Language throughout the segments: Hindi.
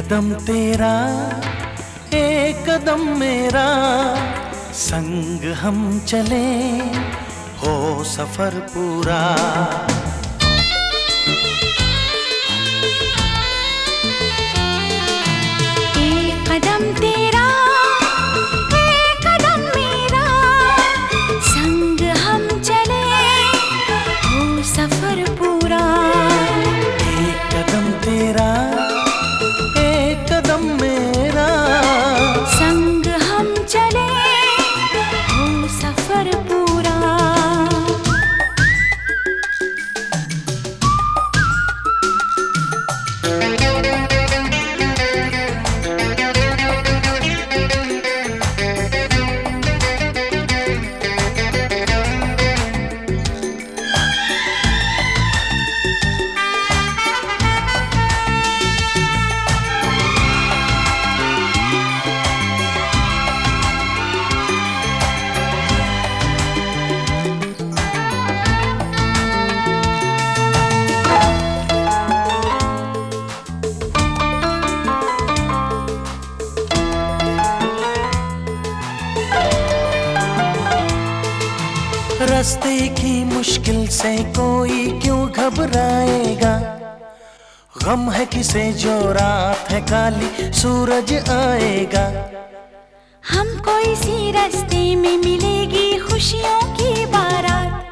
कदम तेरा एक कदम मेरा। संग हम चले हो सफ़र पूरा। रास्ते की मुश्किल से कोई क्यों घबराएगा? गम है किसे जो रात है काली सूरज आएगा? हमको इसी रास्ते में मिलेगी खुशियों की बारात।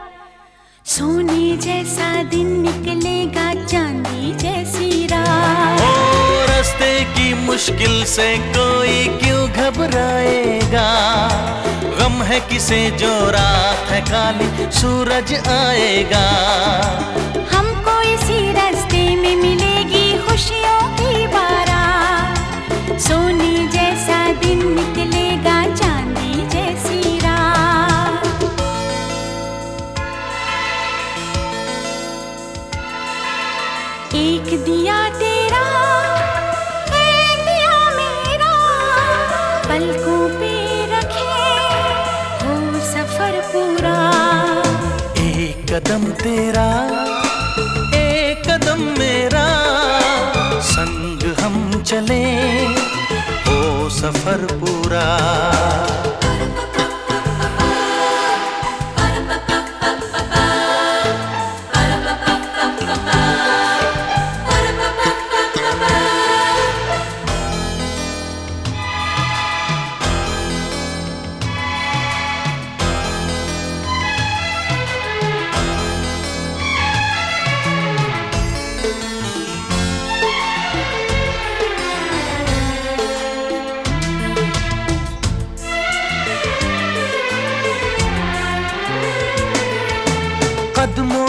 सोने जैसा दिन निकलेगा चांदी जैसी रात। ओ रास्ते की मुश्किल से कोई क्यों गम है किसे जो रात है काली सूरज आएगा। हमको इसी रास्ते में मिलेगी खुशियों की बारात। सोने जैसा दिन निकलेगा, चांदी जैसी रात। एक दिया तेरा पूरा। एक कदम तेरा एक कदम मेरा। संग हम चले ओ सफ़र पूरा।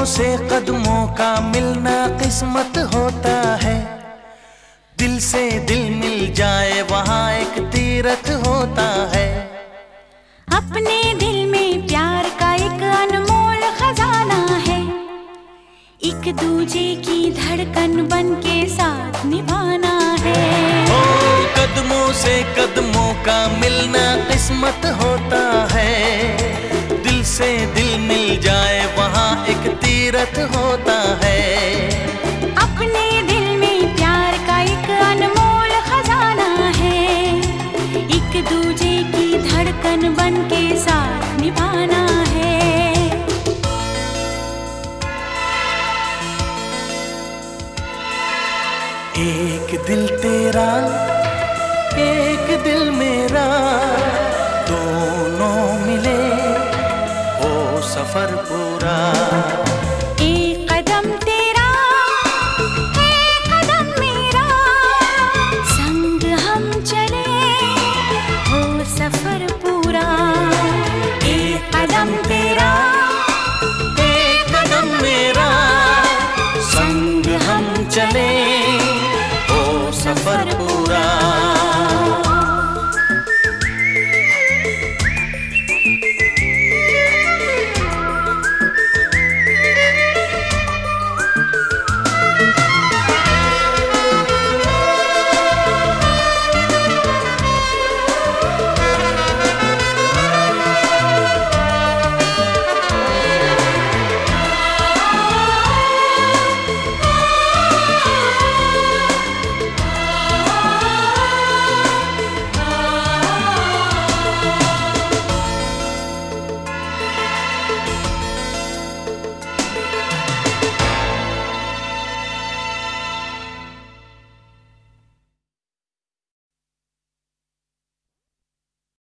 से कदमों का मिलना किस्मत होता है। दिल से दिल मिल जाए वहाँ एक तीरथ होता है। अपने दिल में प्यार का एक अनमोल खजाना है। एक दूजे की धड़कन बन के साथ निभाना है। ओ कदमों से कदमों का मिलना किस्मत होता है। दिल से दिल मिल जाए वहाँ एक तीरथ होता है। अपने दिल में प्यार का एक अनमोल खजाना है। एक दूजे की धड़कन बन के साथ निभाना है। एक दिल तेरा